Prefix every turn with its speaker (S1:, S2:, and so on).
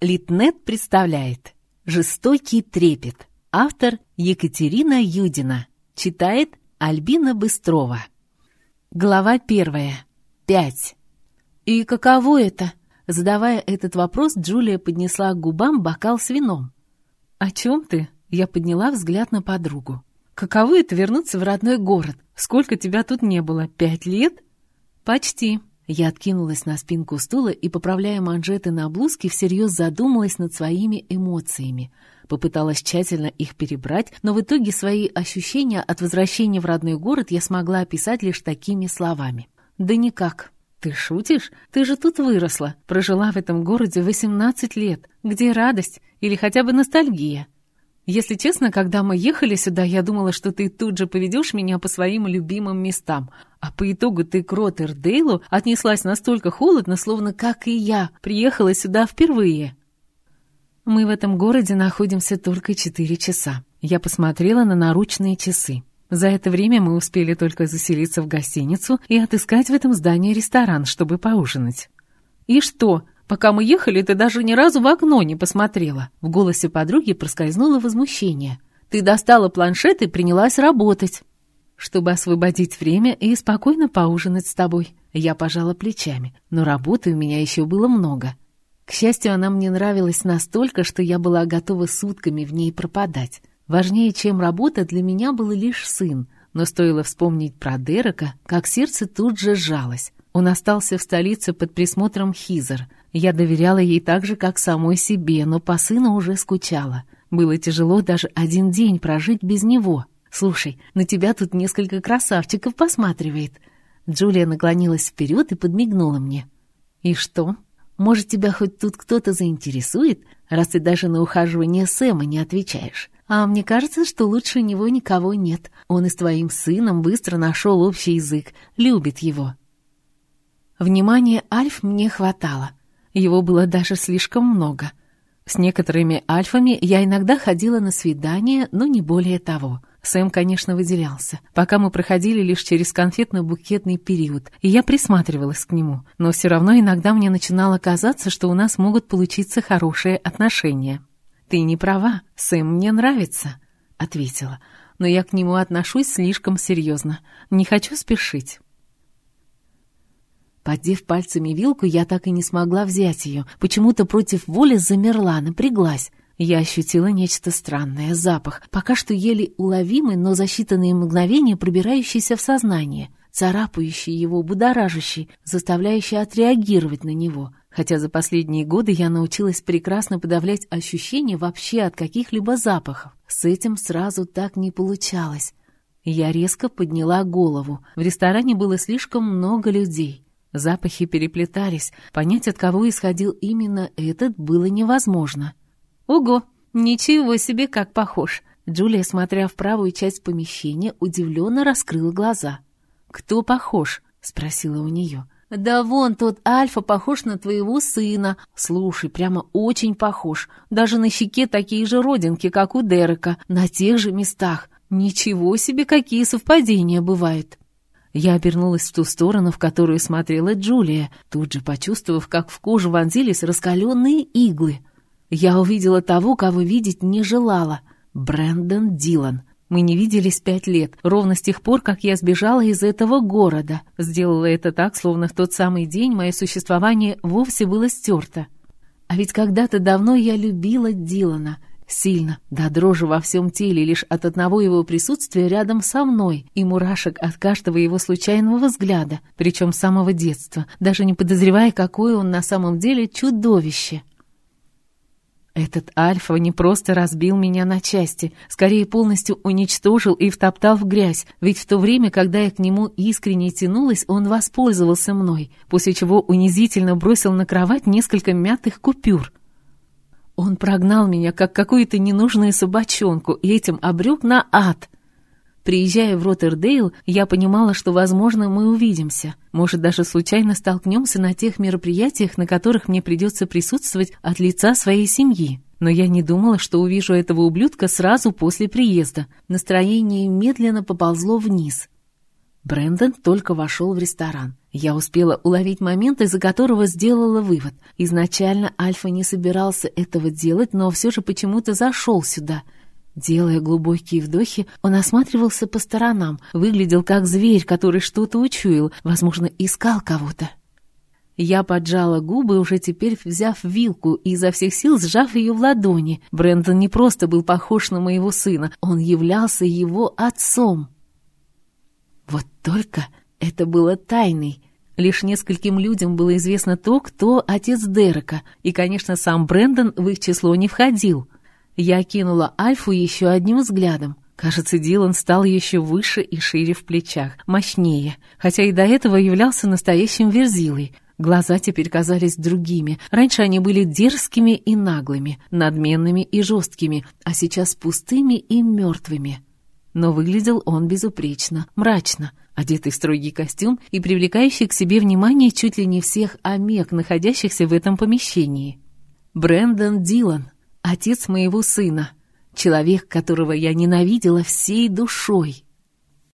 S1: Литнет представляет «Жестокий трепет». Автор Екатерина Юдина. Читает Альбина Быстрова. Глава первая. Пять. «И каково это?» Задавая этот вопрос, Джулия поднесла к губам бокал с вином. «О чем ты?» Я подняла взгляд на подругу. «Каково это вернуться в родной город? Сколько тебя тут не было? Пять лет?» «Почти», я откинулась на спинку стула и, поправляя манжеты на блузке, всерьез задумалась над своими эмоциями. Попыталась тщательно их перебрать, но в итоге свои ощущения от возвращения в родной город я смогла описать лишь такими словами. «Да никак». «Ты шутишь? Ты же тут выросла, прожила в этом городе 18 лет. Где радость? Или хотя бы ностальгия?» Если честно, когда мы ехали сюда, я думала, что ты тут же поведешь меня по своим любимым местам. А по итогу ты к Роттердейлу отнеслась настолько холодно, словно, как и я, приехала сюда впервые. Мы в этом городе находимся только четыре часа. Я посмотрела на наручные часы. За это время мы успели только заселиться в гостиницу и отыскать в этом здании ресторан, чтобы поужинать. «И что? Пока мы ехали, ты даже ни разу в окно не посмотрела». В голосе подруги проскользнуло возмущение. «Ты достала планшет и принялась работать» чтобы освободить время и спокойно поужинать с тобой. Я пожала плечами, но работы у меня еще было много. К счастью, она мне нравилась настолько, что я была готова сутками в ней пропадать. Важнее, чем работа, для меня был лишь сын, но стоило вспомнить про Дерека, как сердце тут же сжалось. Он остался в столице под присмотром Хизер, я доверяла ей так же, как самой себе, но по сыну уже скучала. Было тяжело даже один день прожить без него. «Слушай, на тебя тут несколько красавчиков посматривает». Джулия наклонилась вперед и подмигнула мне. «И что? Может, тебя хоть тут кто-то заинтересует, раз ты даже на ухаживание Сэма не отвечаешь? А мне кажется, что лучше него никого нет. Он и с твоим сыном быстро нашел общий язык, любит его». Внимания Альф мне хватало. Его было даже слишком много. С некоторыми альфами я иногда ходила на свидания, но не более того. Сэм, конечно, выделялся, пока мы проходили лишь через конфетно-букетный период, и я присматривалась к нему, но все равно иногда мне начинало казаться, что у нас могут получиться хорошие отношения. «Ты не права, Сэм мне нравится», — ответила, «но я к нему отношусь слишком серьезно, не хочу спешить». Поддев пальцами вилку, я так и не смогла взять ее. Почему-то против воли замерла, напряглась. Я ощутила нечто странное, запах, пока что еле уловимый, но за считанные мгновения пробирающийся в сознание, царапающий его, будоражащий, заставляющий отреагировать на него. Хотя за последние годы я научилась прекрасно подавлять ощущения вообще от каких-либо запахов. С этим сразу так не получалось. Я резко подняла голову. В ресторане было слишком много людей. Запахи переплетались, понять, от кого исходил именно этот, было невозможно. «Ого! Ничего себе, как похож!» Джулия, смотря в правую часть помещения, удивленно раскрыла глаза. «Кто похож?» — спросила у нее. «Да вон тот Альфа похож на твоего сына. Слушай, прямо очень похож. Даже на щеке такие же родинки, как у Дерека, на тех же местах. Ничего себе, какие совпадения бывают!» Я обернулась в ту сторону, в которую смотрела Джулия, тут же почувствовав, как в кожу вонзились раскаленные иглы. Я увидела того, кого видеть не желала — Брэндон Дилан. Мы не виделись пять лет, ровно с тех пор, как я сбежала из этого города. Сделала это так, словно в тот самый день мое существование вовсе было стерто. А ведь когда-то давно я любила Дилана, Сильно, до дрожи во всем теле лишь от одного его присутствия рядом со мной и мурашек от каждого его случайного взгляда, причем с самого детства, даже не подозревая, какое он на самом деле чудовище. Этот Альфа не просто разбил меня на части, скорее полностью уничтожил и втоптал в грязь, ведь в то время, когда я к нему искренне тянулась, он воспользовался мной, после чего унизительно бросил на кровать несколько мятых купюр. Он прогнал меня, как какую-то ненужную собачонку, и этим обрек на ад. Приезжая в Роттердейл, я понимала, что, возможно, мы увидимся. Может, даже случайно столкнемся на тех мероприятиях, на которых мне придется присутствовать от лица своей семьи. Но я не думала, что увижу этого ублюдка сразу после приезда. Настроение медленно поползло вниз. Брэндон только вошел в ресторан. Я успела уловить момент, из-за которого сделала вывод. Изначально Альфа не собирался этого делать, но все же почему-то зашел сюда. Делая глубокие вдохи, он осматривался по сторонам, выглядел как зверь, который что-то учуял, возможно, искал кого-то. Я поджала губы, уже теперь взяв вилку и изо всех сил сжав ее в ладони. Брэндон не просто был похож на моего сына, он являлся его отцом. Вот только это было тайной. Лишь нескольким людям было известно то, кто отец Дерека, и, конечно, сам Брэндон в их число не входил. Я кинула Альфу еще одним взглядом. Кажется, Дилан стал еще выше и шире в плечах, мощнее, хотя и до этого являлся настоящим верзилой. Глаза теперь казались другими. Раньше они были дерзкими и наглыми, надменными и жесткими, а сейчас пустыми и мертвыми. Но выглядел он безупречно, мрачно, одетый в строгий костюм и привлекающий к себе внимание чуть ли не всех омег, находящихся в этом помещении. Брэндон Дилан, отец моего сына, человек, которого я ненавидела всей душой.